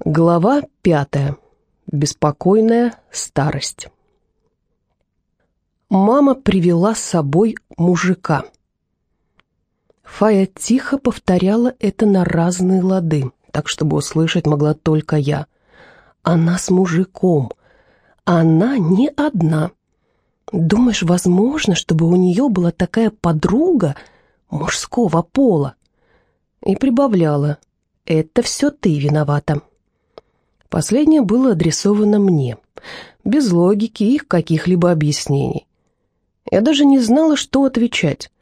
Глава пятая. Беспокойная старость. Мама привела с собой мужика. Фая тихо повторяла это на разные лады, так чтобы услышать могла только я. Она с мужиком. Она не одна. Думаешь, возможно, чтобы у нее была такая подруга мужского пола? И прибавляла. Это все ты виновата. Последнее было адресовано мне, без логики и каких-либо объяснений. Я даже не знала, что отвечать.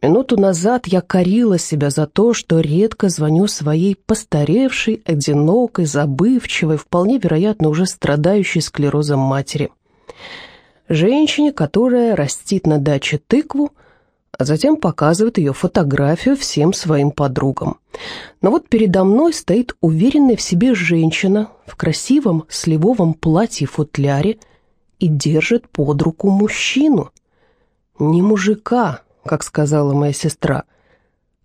Минуту назад я корила себя за то, что редко звоню своей постаревшей, одинокой, забывчивой, вполне вероятно уже страдающей склерозом матери. Женщине, которая растит на даче тыкву, а затем показывает ее фотографию всем своим подругам. Но вот передо мной стоит уверенная в себе женщина в красивом сливовом платье-футляре и держит под руку мужчину. Не мужика, как сказала моя сестра,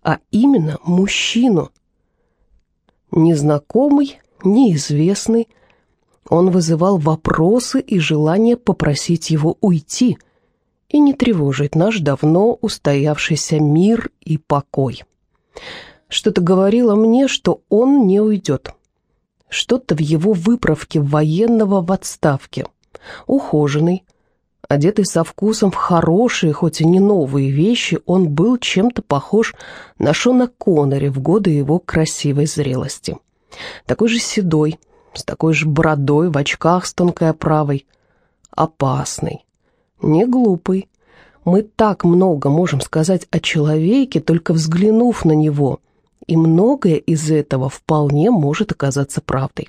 а именно мужчину. Незнакомый, неизвестный, он вызывал вопросы и желание попросить его уйти – и не тревожить наш давно устоявшийся мир и покой. Что-то говорило мне, что он не уйдет. Что-то в его выправке военного в отставке. Ухоженный, одетый со вкусом в хорошие, хоть и не новые вещи, он был чем-то похож на Шона Коннери в годы его красивой зрелости. Такой же седой, с такой же бородой, в очках с тонкой оправой. Опасный, не глупый. Мы так много можем сказать о человеке, только взглянув на него, и многое из этого вполне может оказаться правдой.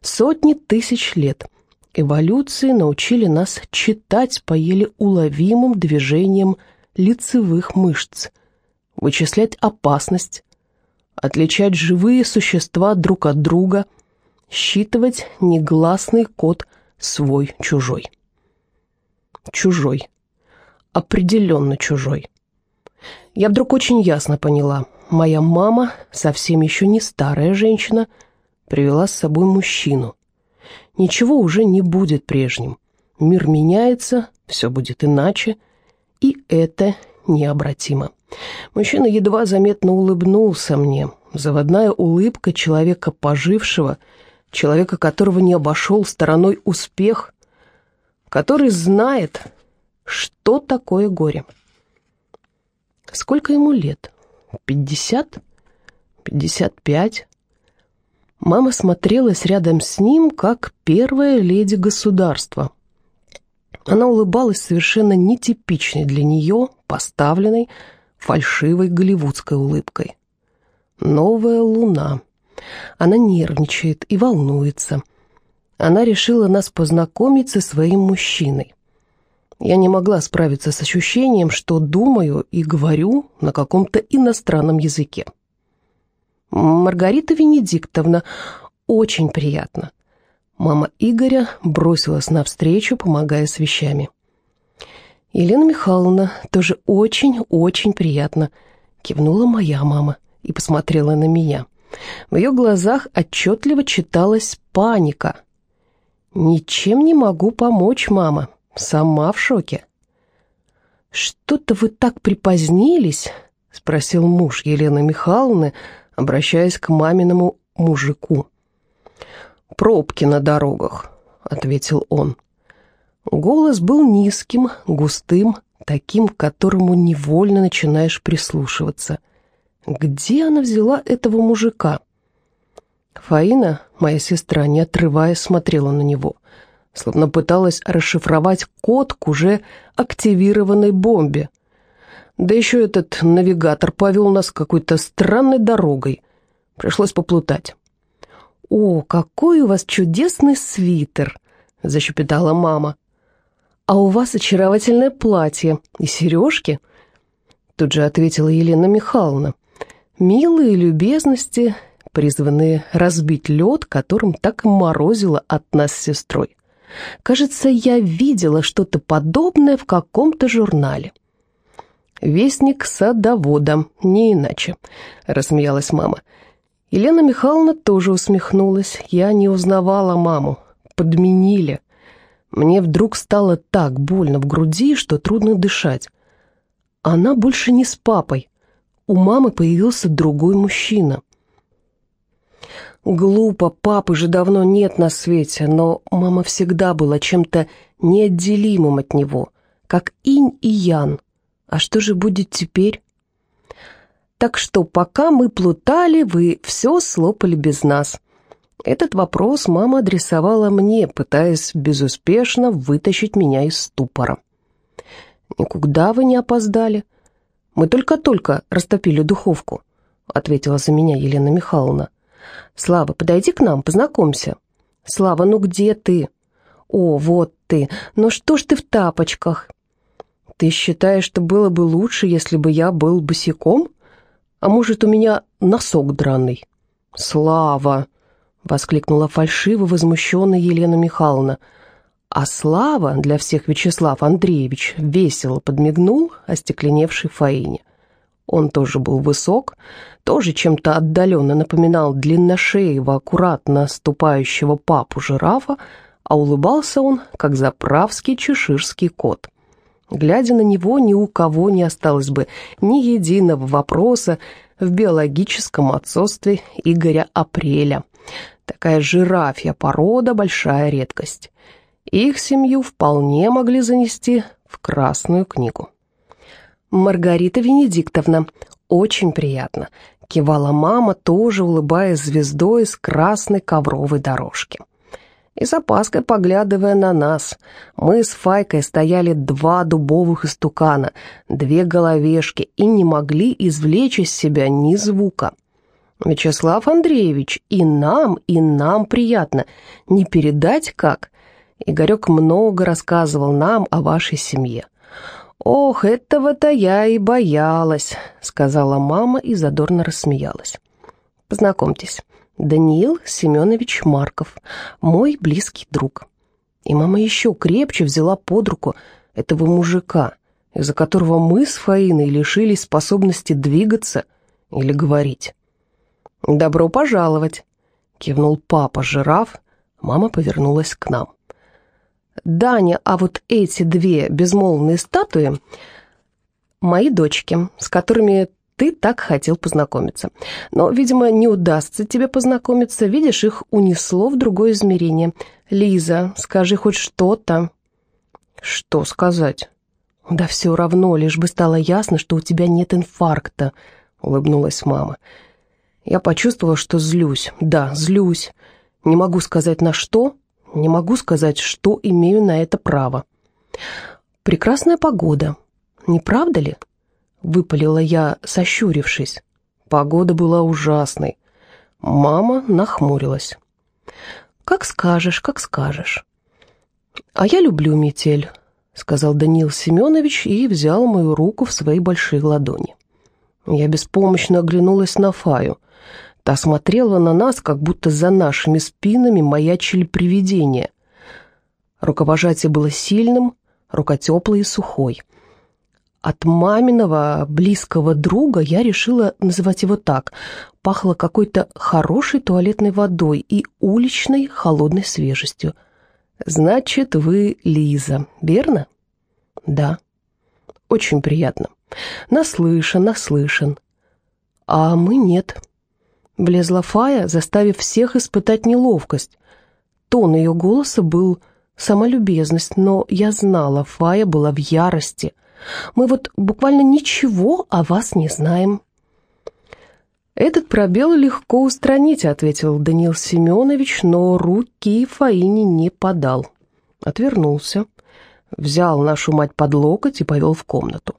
Сотни тысяч лет эволюции научили нас читать по еле уловимым движениям лицевых мышц, вычислять опасность, отличать живые существа друг от друга, считывать негласный код свой-чужой чужой. Определенно чужой. Я вдруг очень ясно поняла. Моя мама, совсем еще не старая женщина, привела с собой мужчину. Ничего уже не будет прежним. Мир меняется, все будет иначе, и это необратимо. Мужчина едва заметно улыбнулся мне. Заводная улыбка человека пожившего, человека, которого не обошел стороной успех, который знает, что такое горе. Сколько ему лет? Пятьдесят? Пятьдесят пять? Мама смотрелась рядом с ним, как первая леди государства. Она улыбалась совершенно нетипичной для нее, поставленной, фальшивой голливудской улыбкой. Новая луна. Она нервничает и волнуется – она решила нас познакомить со своим мужчиной. Я не могла справиться с ощущением, что думаю и говорю на каком-то иностранном языке. «Маргарита Венедиктовна, очень приятно». Мама Игоря бросилась навстречу, помогая с вещами. «Елена Михайловна, тоже очень-очень приятно», — кивнула моя мама и посмотрела на меня. В ее глазах отчетливо читалась паника — «Ничем не могу помочь, мама. Сама в шоке». «Что-то вы так припозднились?» — спросил муж Елены Михайловны, обращаясь к маминому мужику. «Пробки на дорогах», — ответил он. Голос был низким, густым, таким, к которому невольно начинаешь прислушиваться. Где она взяла этого мужика? Фаина, моя сестра, не отрываясь, смотрела на него, словно пыталась расшифровать код к уже активированной бомбе. Да еще этот навигатор повел нас какой-то странной дорогой. Пришлось поплутать. «О, какой у вас чудесный свитер!» — защепетала мама. «А у вас очаровательное платье и сережки?» Тут же ответила Елена Михайловна. «Милые любезности призванные разбить лед, которым так морозило от нас с сестрой. Кажется, я видела что-то подобное в каком-то журнале. «Вестник садовода, не иначе», — рассмеялась мама. Елена Михайловна тоже усмехнулась. Я не узнавала маму. Подменили. Мне вдруг стало так больно в груди, что трудно дышать. Она больше не с папой. У мамы появился другой мужчина. Глупо, папы же давно нет на свете, но мама всегда была чем-то неотделимым от него, как инь и ян. А что же будет теперь? Так что пока мы плутали, вы все слопали без нас. Этот вопрос мама адресовала мне, пытаясь безуспешно вытащить меня из ступора. «Никуда вы не опоздали. Мы только-только растопили духовку», — ответила за меня Елена Михайловна. «Слава, подойди к нам, познакомься». «Слава, ну где ты?» «О, вот ты. Ну что ж ты в тапочках?» «Ты считаешь, что было бы лучше, если бы я был босиком? А может, у меня носок драный?» «Слава!» — воскликнула фальшиво возмущенная Елена Михайловна. А Слава для всех Вячеслав Андреевич весело подмигнул остекленевшей Фаине. Он тоже был высок, тоже чем-то отдаленно напоминал длинношеего, аккуратно ступающего папу-жирафа, а улыбался он, как заправский чеширский кот. Глядя на него, ни у кого не осталось бы ни единого вопроса в биологическом отсутствии Игоря Апреля. Такая жирафья порода – большая редкость. Их семью вполне могли занести в Красную книгу. «Маргарита Венедиктовна, очень приятно», – кивала мама, тоже улыбаясь звездой с красной ковровой дорожки и с опаской поглядывая на нас. Мы с Файкой стояли два дубовых истукана, две головешки и не могли извлечь из себя ни звука. «Вячеслав Андреевич, и нам, и нам приятно. Не передать как?» Игорек много рассказывал нам о вашей семье. «Ох, этого-то я и боялась», — сказала мама и задорно рассмеялась. «Познакомьтесь, Даниил Семенович Марков, мой близкий друг. И мама еще крепче взяла под руку этого мужика, из-за которого мы с Фаиной лишились способности двигаться или говорить. «Добро пожаловать!» — кивнул папа-жираф, мама повернулась к нам. «Даня, а вот эти две безмолвные статуи — мои дочки, с которыми ты так хотел познакомиться. Но, видимо, не удастся тебе познакомиться. Видишь, их унесло в другое измерение. Лиза, скажи хоть что-то». «Что сказать?» «Да все равно, лишь бы стало ясно, что у тебя нет инфаркта», — улыбнулась мама. Я почувствовала, что злюсь. Да, злюсь. Не могу сказать на что, не могу сказать, что имею на это право. Прекрасная погода, не правда ли? Выпалила я, сощурившись. Погода была ужасной. Мама нахмурилась. «Как скажешь, как скажешь». «А я люблю метель», — сказал Даниил Семенович и взял мою руку в свои большие ладони. Я беспомощно оглянулась на Фаю. Та смотрела на нас, как будто за нашими спинами маячили привидения. Рукопожатие было сильным, рука теплой и сухой. От маминого близкого друга я решила называть его так. Пахло какой-то хорошей туалетной водой и уличной холодной свежестью. «Значит, вы Лиза, верно?» «Да». «Очень приятно. Наслышан, наслышан». «А мы нет». Влезла Фая, заставив всех испытать неловкость. Тон ее голоса был самолюбезность, но я знала, Фая была в ярости. Мы вот буквально ничего о вас не знаем. «Этот пробел легко устранить», — ответил Даниил Семенович, но руки Фаине не подал. Отвернулся, взял нашу мать под локоть и повел в комнату.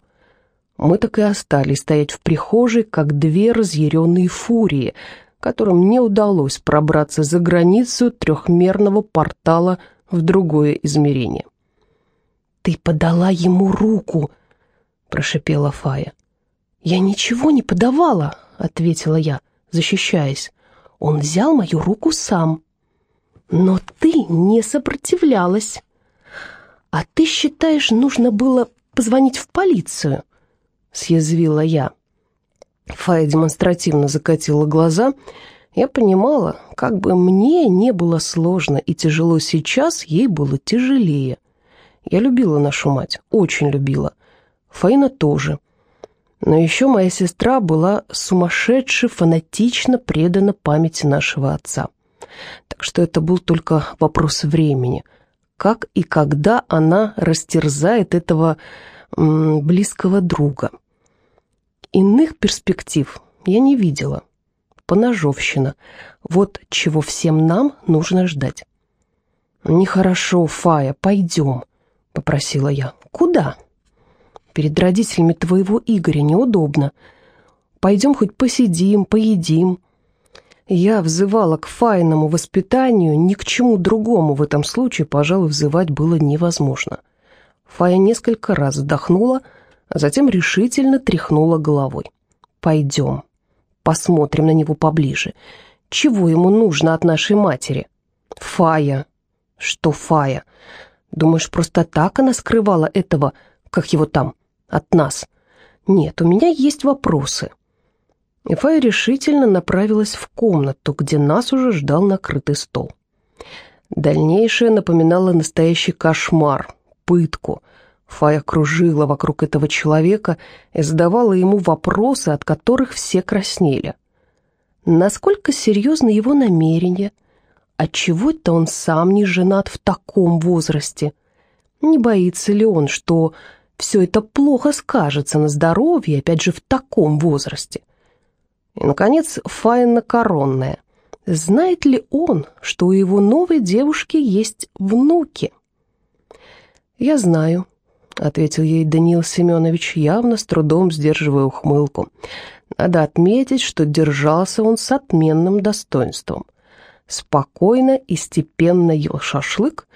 Мы так и остались стоять в прихожей, как две разъяренные фурии, которым не удалось пробраться за границу трехмерного портала в другое измерение. «Ты подала ему руку!» — прошипела Фая. «Я ничего не подавала!» — ответила я, защищаясь. «Он взял мою руку сам». «Но ты не сопротивлялась!» «А ты считаешь, нужно было позвонить в полицию?» — съязвила я. Фая демонстративно закатила глаза. Я понимала, как бы мне не было сложно и тяжело сейчас, ей было тяжелее. Я любила нашу мать, очень любила. Фаина тоже. Но еще моя сестра была сумасшедше, фанатично предана памяти нашего отца. Так что это был только вопрос времени. Как и когда она растерзает этого близкого друга. Иных перспектив я не видела. Поножовщина. Вот чего всем нам нужно ждать. «Нехорошо, Фая, пойдем», — попросила я. «Куда?» «Перед родителями твоего Игоря неудобно. Пойдем хоть посидим, поедим». Я взывала к файному воспитанию, ни к чему другому в этом случае, пожалуй, взывать было невозможно. Фая несколько раз вздохнула, а затем решительно тряхнула головой. «Пойдем, посмотрим на него поближе. Чего ему нужно от нашей матери?» «Фая!» «Что Фая? Думаешь, просто так она скрывала этого, как его там, от нас?» «Нет, у меня есть вопросы». И Фая решительно направилась в комнату, где нас уже ждал накрытый стол. Дальнейшее напоминало настоящий кошмар, пытку. Фая кружила вокруг этого человека и задавала ему вопросы, от которых все краснели. Насколько серьезны его намерения? Отчего это он сам не женат в таком возрасте? Не боится ли он, что все это плохо скажется на здоровье, опять же, в таком возрасте? И, наконец, Файна Коронная. Знает ли он, что у его новой девушки есть внуки? «Я знаю», — ответил ей Даниил Семенович, явно с трудом сдерживая ухмылку. Надо отметить, что держался он с отменным достоинством. Спокойно и степенно ел шашлык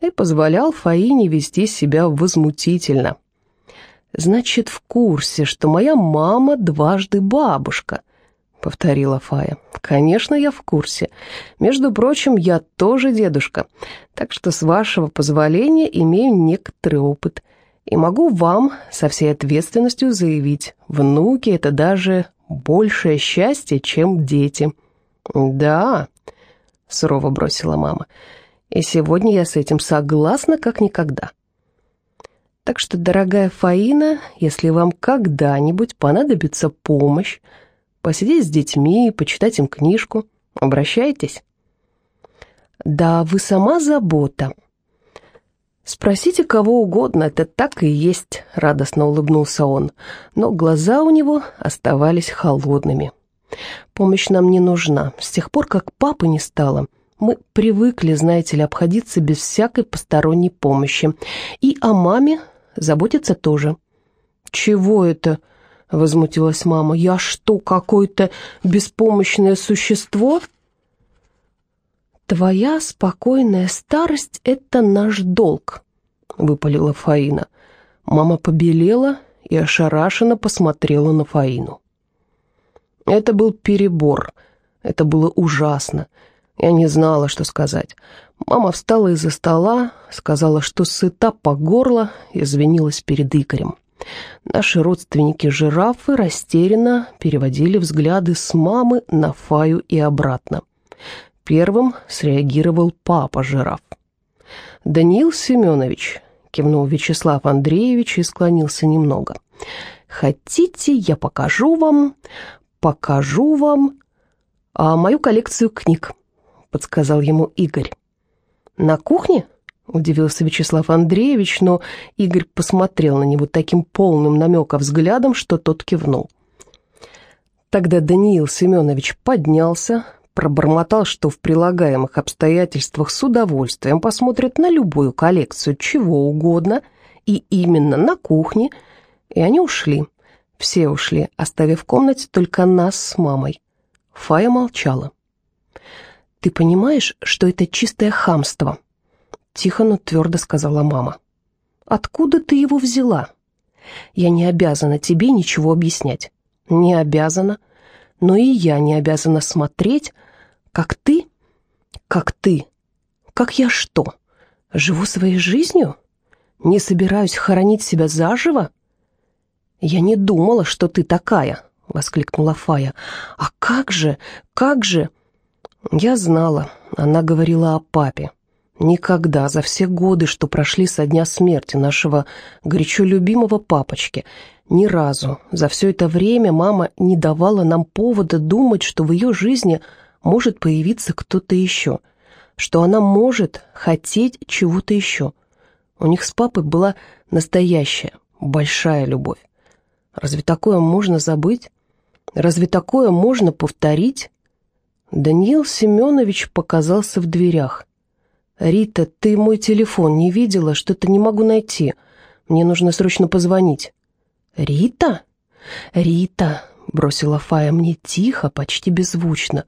и позволял Фаине вести себя возмутительно. «Значит, в курсе, что моя мама дважды бабушка», — повторила Фая. «Конечно, я в курсе. Между прочим, я тоже дедушка, так что, с вашего позволения, имею некоторый опыт. И могу вам со всей ответственностью заявить, внуки — это даже большее счастье, чем дети». «Да», — сурово бросила мама, — «и сегодня я с этим согласна, как никогда». Так что, дорогая Фаина, если вам когда-нибудь понадобится помощь, посидеть с детьми, почитать им книжку. Обращайтесь. Да, вы сама забота. Спросите кого угодно, это так и есть, радостно улыбнулся он, но глаза у него оставались холодными. Помощь нам не нужна. С тех пор, как папы не стало, мы привыкли, знаете ли, обходиться без всякой посторонней помощи. И о маме заботиться тоже. Чего это? Возмутилась мама. «Я что, какое-то беспомощное существо?» «Твоя спокойная старость — это наш долг», — выпалила Фаина. Мама побелела и ошарашенно посмотрела на Фаину. Это был перебор. Это было ужасно. Я не знала, что сказать. Мама встала из-за стола, сказала, что сыта по горло, извинилась перед Игорем. Наши родственники-жирафы растерянно переводили взгляды с мамы на Фаю и обратно. Первым среагировал папа-жираф. «Даниил Семенович», — кивнул Вячеслав Андреевич и склонился немного. «Хотите, я покажу вам, покажу вам а, мою коллекцию книг», — подсказал ему Игорь. «На кухне?» Удивился Вячеслав Андреевич, но Игорь посмотрел на него таким полным намека взглядом, что тот кивнул. Тогда Даниил Семенович поднялся, пробормотал, что в прилагаемых обстоятельствах с удовольствием посмотрит на любую коллекцию чего угодно, и именно на кухне, и они ушли. Все ушли, оставив в комнате только нас с мамой. Фая молчала. «Ты понимаешь, что это чистое хамство?» Тихо, но твердо сказала мама. «Откуда ты его взяла?» «Я не обязана тебе ничего объяснять. Не обязана. Но и я не обязана смотреть, как ты... Как ты... Как я что? Живу своей жизнью? Не собираюсь хоронить себя заживо?» «Я не думала, что ты такая», — воскликнула Фая. «А как же, как же...» Я знала, она говорила о папе. Никогда за все годы, что прошли со дня смерти нашего горячо любимого папочки, ни разу за все это время мама не давала нам повода думать, что в ее жизни может появиться кто-то еще, что она может хотеть чего-то еще. У них с папой была настоящая, большая любовь. Разве такое можно забыть? Разве такое можно повторить? Даниил Семенович показался в дверях. «Рита, ты мой телефон не видела? Что-то не могу найти. Мне нужно срочно позвонить». «Рита? Рита!» — бросила Фая мне тихо, почти беззвучно.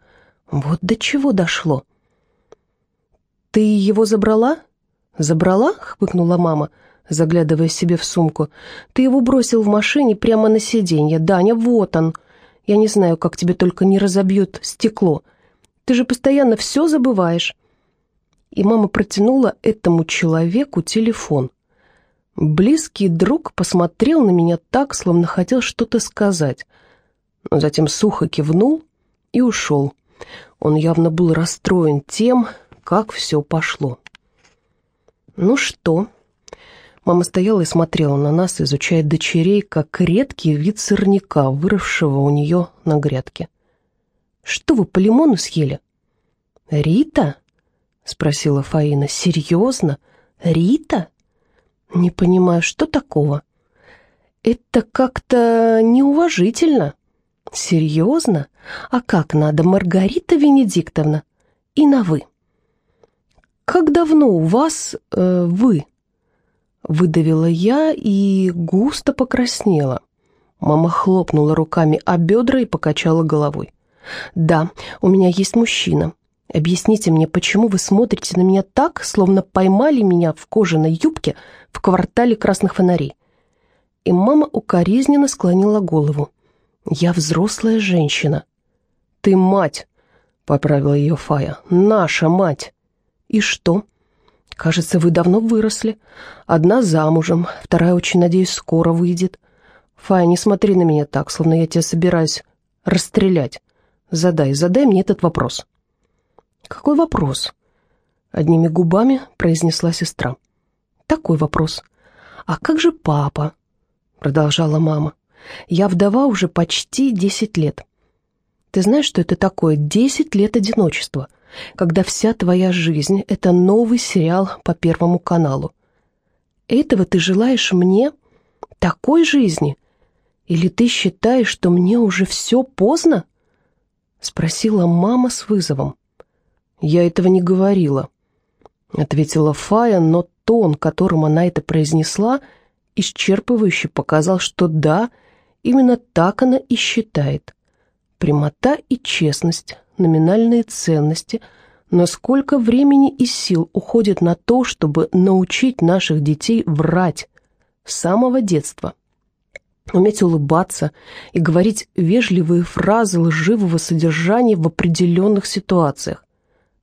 «Вот до чего дошло». «Ты его забрала?» «Забрала?» — хмыкнула мама, заглядывая себе в сумку. «Ты его бросил в машине прямо на сиденье. Даня, вот он. Я не знаю, как тебе только не разобьют стекло. Ты же постоянно все забываешь». И мама протянула этому человеку телефон. Близкий друг посмотрел на меня так, словно хотел что-то сказать, но затем сухо кивнул и ушел. Он явно был расстроен тем, как все пошло. «Ну что?» Мама стояла и смотрела на нас, изучая дочерей, как редкий вид сорняка, выросшего у нее на грядке. «Что вы по лимону съели?» «Рита?» — спросила Фаина. «Серьезно? Рита?» «Не понимаю, что такого?» «Это как-то неуважительно». «Серьезно? А как надо, Маргарита Венедиктовна? И на «вы». «Как давно у вас э, вы?» Выдавила я и густо покраснела. Мама хлопнула руками о бедра и покачала головой. «Да, у меня есть мужчина. Объясните мне, почему вы смотрите на меня так, словно поймали меня в кожаной юбке в квартале красных фонарей?» И мама укоризненно склонила голову. «Я взрослая женщина». «Ты мать», — поправила ее Фая, — «наша мать». «И что?» «Кажется, вы давно выросли. Одна замужем, вторая, очень надеюсь, скоро выйдет. Фая, не смотри на меня так, словно я тебя собираюсь расстрелять. Задай, задай мне этот вопрос». «Какой вопрос?» Одними губами произнесла сестра. «Такой вопрос. А как же папа?» Продолжала мама. «Я вдова уже почти десять лет. Ты знаешь, что это такое? Десять лет одиночества, когда вся твоя жизнь — это новый сериал по Первому каналу. Этого ты желаешь мне? Такой жизни? Или ты считаешь, что мне уже все поздно?» Спросила мама с вызовом. «Я этого не говорила», — ответила Фая, но тон, которым она это произнесла, исчерпывающе показал, что да, именно так она и считает. Прямота и честность, номинальные ценности, но сколько времени и сил уходит на то, чтобы научить наших детей врать с самого детства. Уметь улыбаться и говорить вежливые фразы лживого содержания в определенных ситуациях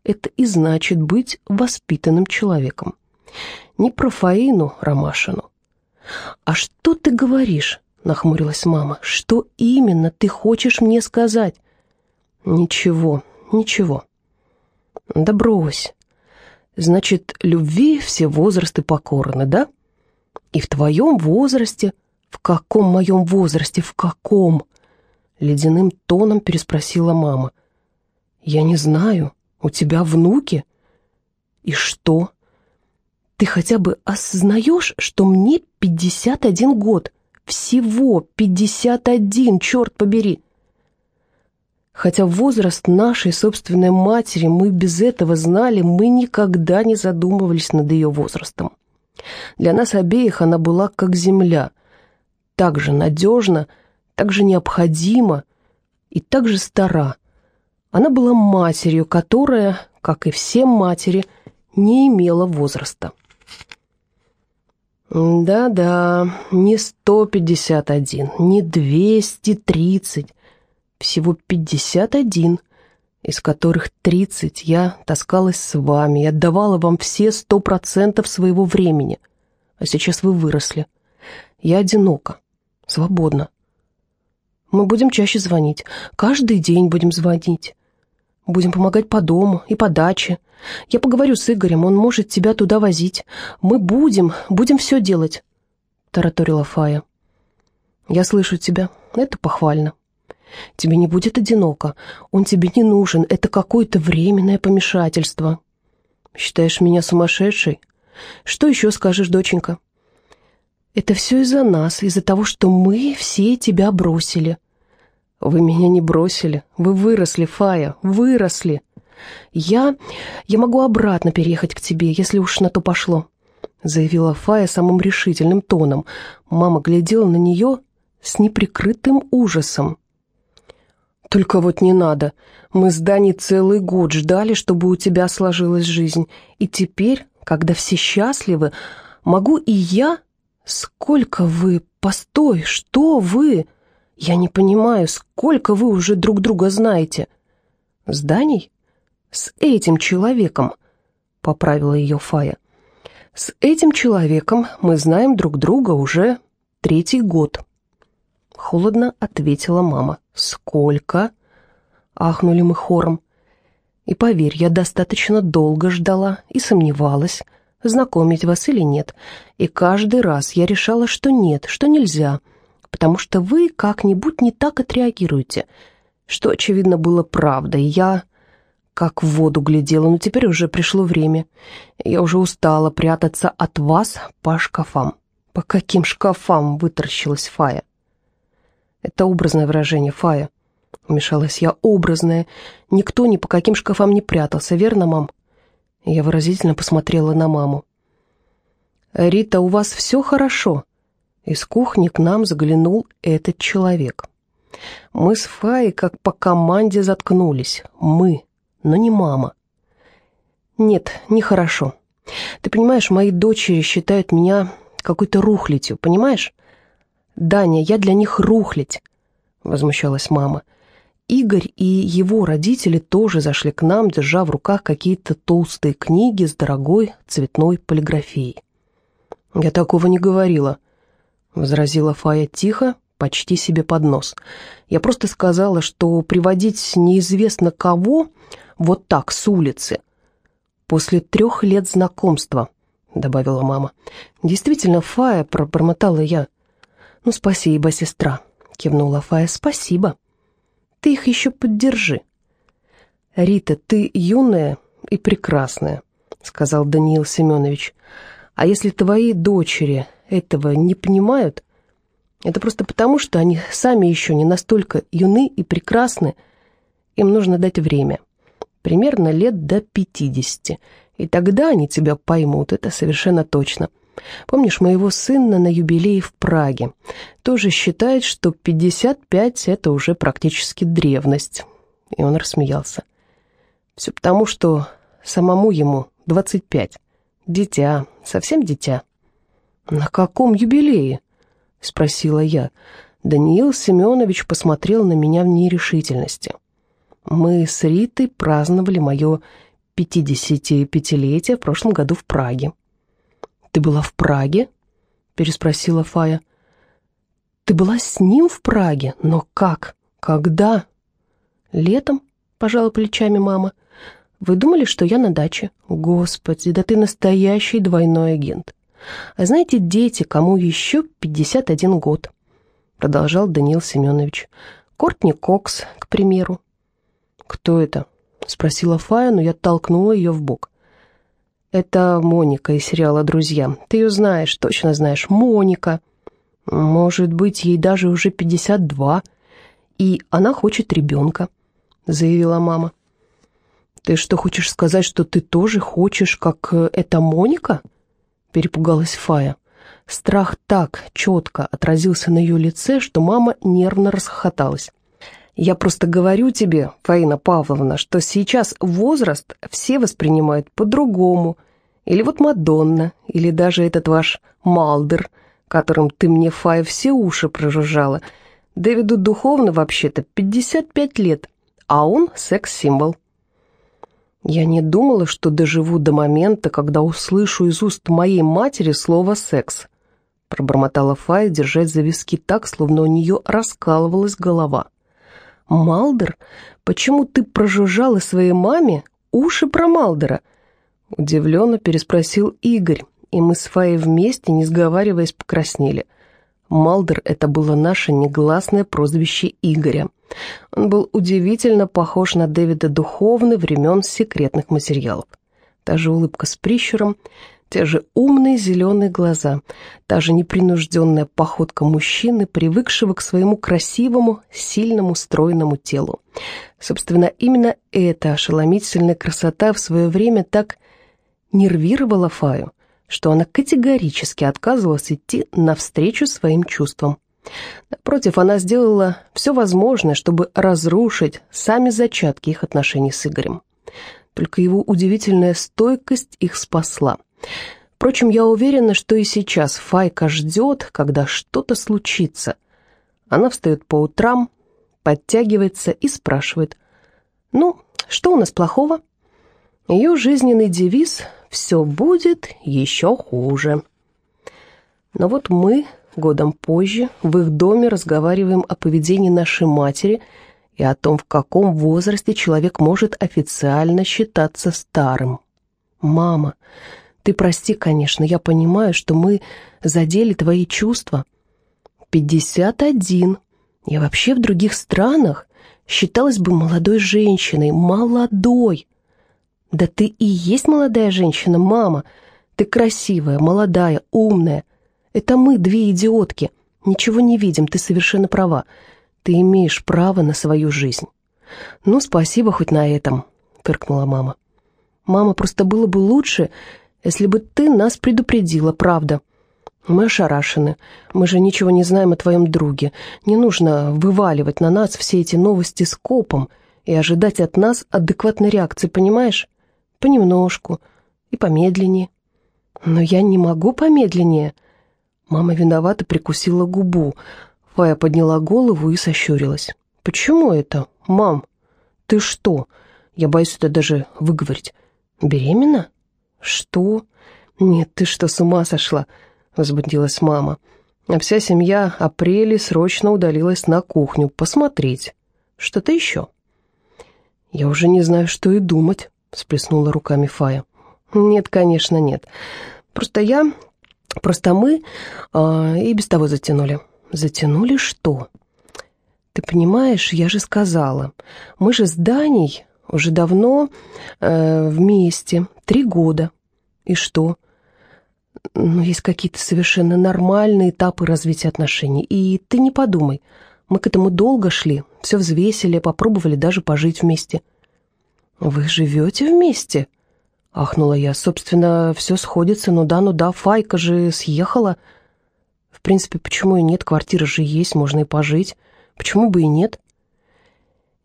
это и значит быть воспитанным человеком. Не про Фаину Ромашину. «А что ты говоришь?» — нахмурилась мама. «Что именно ты хочешь мне сказать?» «Ничего, ничего». «Да брось. Значит, любви все возрасты покорны, да? И в твоем возрасте...» «В каком моем возрасте? В каком?» Ледяным тоном переспросила мама. «Я не знаю», у тебя внуки? И что? Ты хотя бы осознаешь, что мне 51 год? Всего 51, черт побери! Хотя возраст нашей собственной матери мы без этого знали, мы никогда не задумывались над ее возрастом. Для нас обеих она была как земля, так же надежна, так же необходима и так же стара. Она была матерью, которая, как и все матери, не имела возраста. Да-да, не 151, не 230, всего 51, из которых 30 я таскалась с вами и отдавала вам все 100% своего времени. А сейчас вы выросли. Я одинока, свободна. Мы будем чаще звонить, каждый день будем звонить. Будем помогать по дому и по даче. Я поговорю с Игорем, он может тебя туда возить. Мы будем, будем все делать», — тараторила Фая. «Я слышу тебя, это похвально. Тебе не будет одиноко, он тебе не нужен, это какое-то временное помешательство. Считаешь меня сумасшедшей? Что еще скажешь, доченька?» «Это все из-за нас, из-за того, что мы все тебя бросили». «Вы меня не бросили. Вы выросли, Фая, выросли. Я... я могу обратно переехать к тебе, если уж на то пошло», заявила Фая самым решительным тоном. Мама глядела на нее с неприкрытым ужасом. «Только вот не надо. Мы с Даней целый год ждали, чтобы у тебя сложилась жизнь. И теперь, когда все счастливы, могу и я...» «Сколько вы? Постой, что вы?» «Я не понимаю, сколько вы уже друг друга знаете?» «С Даней?» «С этим человеком», — поправила ее Фая. «С этим человеком мы знаем друг друга уже третий год». Холодно ответила мама. «Сколько?» — ахнули мы хором. «И поверь, я достаточно долго ждала и сомневалась, знакомить вас или нет, и каждый раз я решала, что нет, что нельзя» потому что вы как-нибудь не так отреагируете, что, очевидно, было правдой. Я как в воду глядела, но теперь уже пришло время. Я уже устала прятаться от вас по шкафам. По каким шкафам вытаращилась Фая? Это образное выражение, Фая. Вмешалась я, образное. Никто ни по каким шкафам не прятался, верно, мам? Я выразительно посмотрела на маму. «Рита, у вас все хорошо?» Из кухни к нам заглянул этот человек. Мы с Фаей как по команде заткнулись. Мы, но не мама. Нет, нехорошо. Ты понимаешь, мои дочери считают меня какой-то рухлядью, понимаешь? Даня, я для них рухлядь, возмущалась мама. Игорь и его родители тоже зашли к нам, держа в руках какие-то толстые книги с дорогой цветной полиграфией. Я такого не говорила, —— возразила Фая тихо, почти себе под нос. «Я просто сказала, что приводить неизвестно кого вот так, с улицы, после трех лет знакомства», — добавила мама. «Действительно, Фая», — пробормотала я. «Ну, спасибо, сестра», — кивнула Фая. «Спасибо. Ты их еще поддержи». «Рита, ты юная и прекрасная», — сказал Даниил Семенович. «А если твои дочери этого не понимают, это просто потому, что они сами еще не настолько юны и прекрасны. Им нужно дать время. Примерно лет до пятидесяти. И тогда они тебя поймут, это совершенно точно. Помнишь моего сына на юбилее в Праге? Тоже считает, что 55 — это уже практически древность. И он рассмеялся. Все потому, что самому ему 25. Дитя, совсем дитя. «На каком юбилее?» — спросила я. Даниил Семенович посмотрел на меня в нерешительности. «Мы с Ритой праздновали мое пятидесятипятилетие в прошлом году в Праге». «Ты была в Праге?» — переспросила Фая. «Ты была с ним в Праге? Но как? Когда?» «Летом», — пожала плечами мама. «Вы думали, что я на даче?» «Господи, да ты настоящий двойной агент». А знаете, дети, кому еще 51 год, продолжал Даниил Семенович. Кортни Кокс, к примеру. Кто это? Спросила Фая, но я толкнула ее в бок. Это Моника из сериала «Друзья». Ты ее знаешь, точно знаешь. Моника. Может быть, ей даже уже 52, и она хочет ребенка, заявила мама. Ты что, хочешь сказать, что ты тоже хочешь, как э, эта Моника? Перепугалась Фая. Страх так четко отразился на ее лице, что мама нервно расхохоталась. «Я просто говорю тебе, Фаина Павловна, что сейчас возраст все воспринимают по-другому. Или вот Мадонна, или даже этот ваш Малдер, которым ты мне, Фая, все уши прожужжала. Дэвиду духовно вообще-то 55 лет, а он секс-символ. Я не думала, что доживу до момента, когда услышу из уст моей матери слово «секс», пробормотала Фая, держась за виски так, словно у нее раскалывалась голова. Малдер? Почему ты прожужжала своей маме уши про Малдера?» Удивленно переспросил Игорь, и мы с Фаей вместе, не сговариваясь, покраснели. Малдер — это было наше негласное прозвище Игоря. Он был удивительно похож на Дэвида Духовны времен секретных материалов. Та же улыбка с прищуром, те же умные зеленые глаза, та же непринужденная походка мужчины, привыкшего к своему красивому, сильному, стройному телу. Собственно, именно эта ошеломительная красота в свое время так нервировала Фаю, что она категорически отказывалась идти навстречу своим чувствам. Напротив, она сделала все возможное, чтобы разрушить сами зачатки их отношений с Игорем. Только его удивительная стойкость их спасла – Впрочем, я уверена, что и сейчас Файка ждет, когда что-то случится. Она встает по утрам, подтягивается и спрашивает, «Ну, что у нас плохого?» Ее жизненный девиз «Все будет еще хуже». Но вот мы, годом позже, в их доме разговариваем о поведении нашей матери и о том, в каком возрасте человек может официально считаться старым. «Мама, ты прости, конечно, я понимаю, что мы задели твои чувства. Пятьдесят один. Я вообще в других странах считалась бы молодой женщиной. Молодой. Да ты и есть молодая женщина, мама. Ты красивая, молодая, умная. Это мы, две идиотки. Ничего не видим, ты совершенно права. Ты имеешь право на свою жизнь. Ну, спасибо хоть на этом, фыркнула мама. Мама, просто было бы лучше, если бы ты нас предупредила, правда. Мы ошарашены. Мы же ничего не знаем о твоем друге. Не нужно вываливать на нас все эти новости с копом и ожидать от нас адекватной реакции, понимаешь? Понемножку и помедленнее. Но я не могу помедленнее. Мама виновато прикусила губу. Фая подняла голову и сощурилась. «Почему это, мам? Ты что? Я боюсь это даже выговорить. Беременна?» «Что? Нет, ты что, с ума сошла?» — возбудилась мама. А вся семья апрели срочно удалилась на кухню посмотреть. Что-то еще. «Я уже не знаю, что и думать», — всплеснула руками Фая. «Нет, конечно, нет. Просто я... Просто мы а, и без того затянули». «Затянули что?» «Ты понимаешь, я же сказала. Мы же с Даней уже давно э, вместе, три года. И что? Ну, есть какие-то совершенно нормальные этапы развития отношений. И ты не подумай, мы к этому долго шли, все взвесили, попробовали даже пожить вместе. Вы живете вместе? Ахнула я. Собственно, все сходится, ну да, ну да, Файка же съехала. В принципе, почему и нет, квартира же есть, можно и пожить. Почему бы и нет?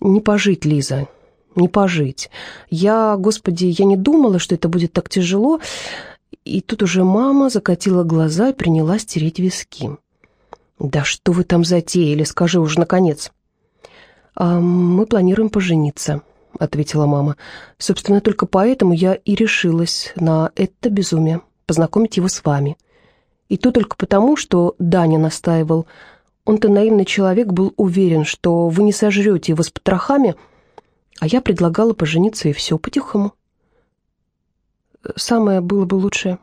Не пожить, Лиза, не пожить. Я, господи, я не думала, что это будет так тяжело. И тут уже мама закатила глаза и принялась тереть виски. «Да что вы там затеяли, скажи уже наконец». «А мы планируем пожениться», — ответила мама. «Собственно, только поэтому я и решилась на это безумие, познакомить его с вами. И то только потому, что Даня настаивал. Он-то наивный человек был уверен, что вы не сожрете его с потрохами, — а я предлагала пожениться и все по-тихому. Самое было бы лучшее.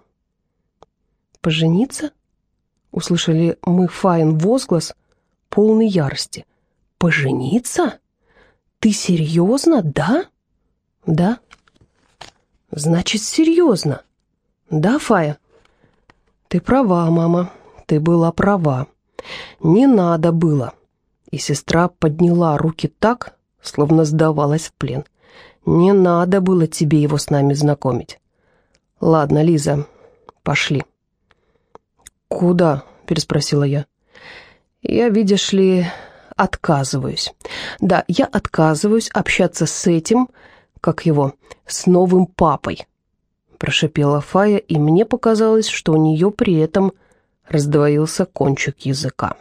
«Пожениться?» Услышали мы Файн возглас, полный ярости. «Пожениться? Ты серьезно, да?» «Да». «Значит, серьезно?» «Да, Фая?» «Ты права, мама, ты была права. Не надо было». И сестра подняла руки так, словно сдавалась в плен. «Не надо было тебе его с нами знакомить». «Ладно, Лиза, пошли». «Куда?» — переспросила я. «Я, видишь ли, отказываюсь. Да, я отказываюсь общаться с этим, как его, с новым папой», — прошипела Фая, и мне показалось, что у нее при этом раздвоился кончик языка.